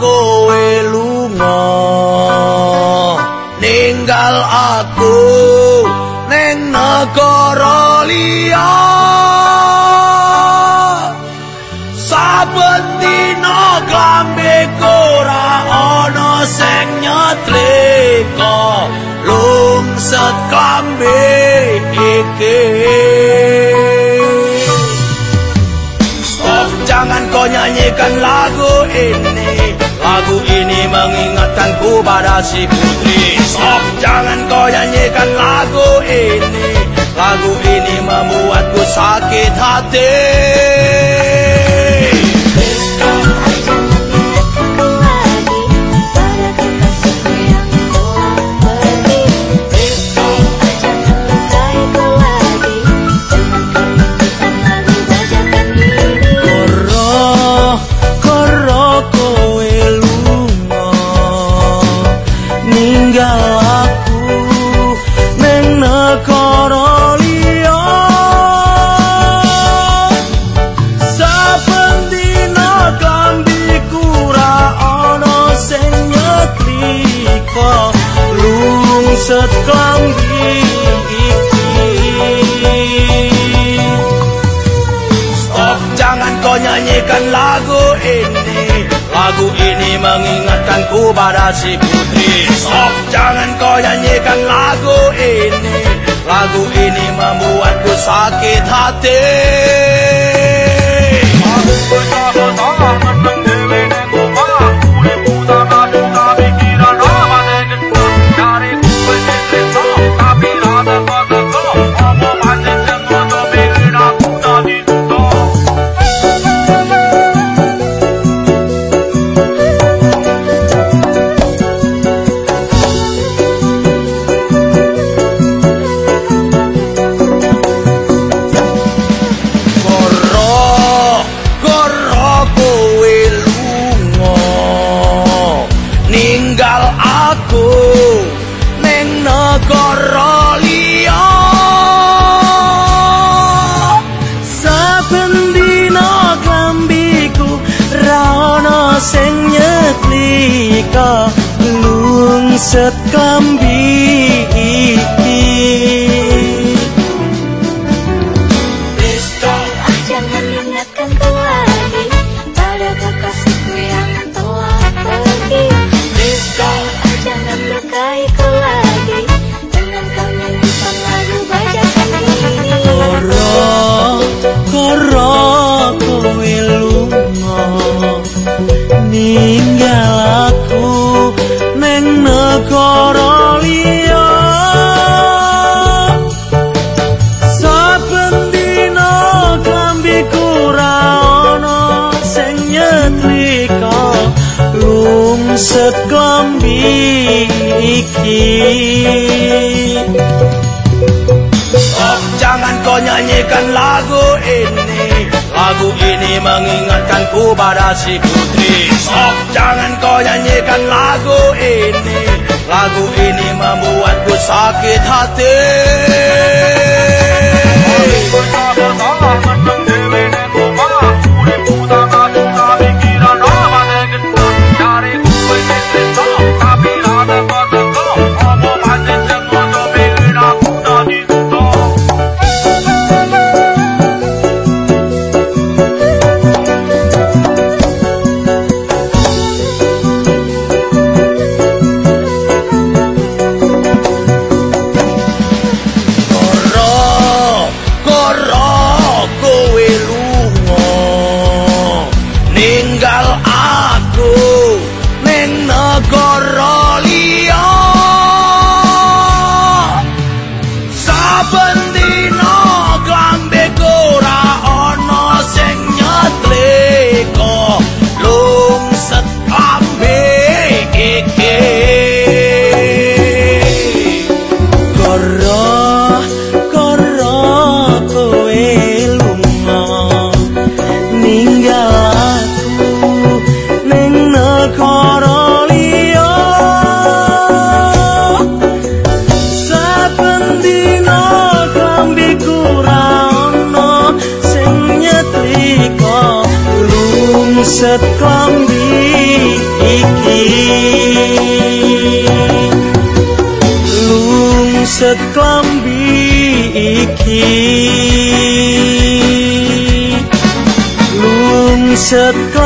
kowe lunga. Ninggal aku ning negara liya. Saben dina klambe ora ana sing nyetrika. Lungset klambe iki nyanyikan lagu ini. Lagu ini mengingatkanku pada si putri. Stop, jangan kau nyanyikan lagu ini. Lagu ini membuatku sakit hati Lungset klambi iki Stop, jangan kau nyanyikan lagu ini Lagu ini mengingatkanku pada si putri Stop, jangan kau nyanyikan lagu ini Lagu ini membuatku sakit hati Aku bersama-sama menang dewe nego Urip nyetlika lungset klambi iki Jangan ingatkanku lagi pada kekasihku yang telah pergi. Jangan lukaiku lagi dengan kau nyanyikan lagu bajakan ini. Koro, koro kowe lunga lungset klambi iki Stop, jangan kau nyanyikan lagu ini Lagu ini mengingatkanku pada si putri Stop, jangan kau nyanyikan lagu ini Lagu ini membuatku sakit hati set klambi iki. Lung set klambi iki. Lung set klambi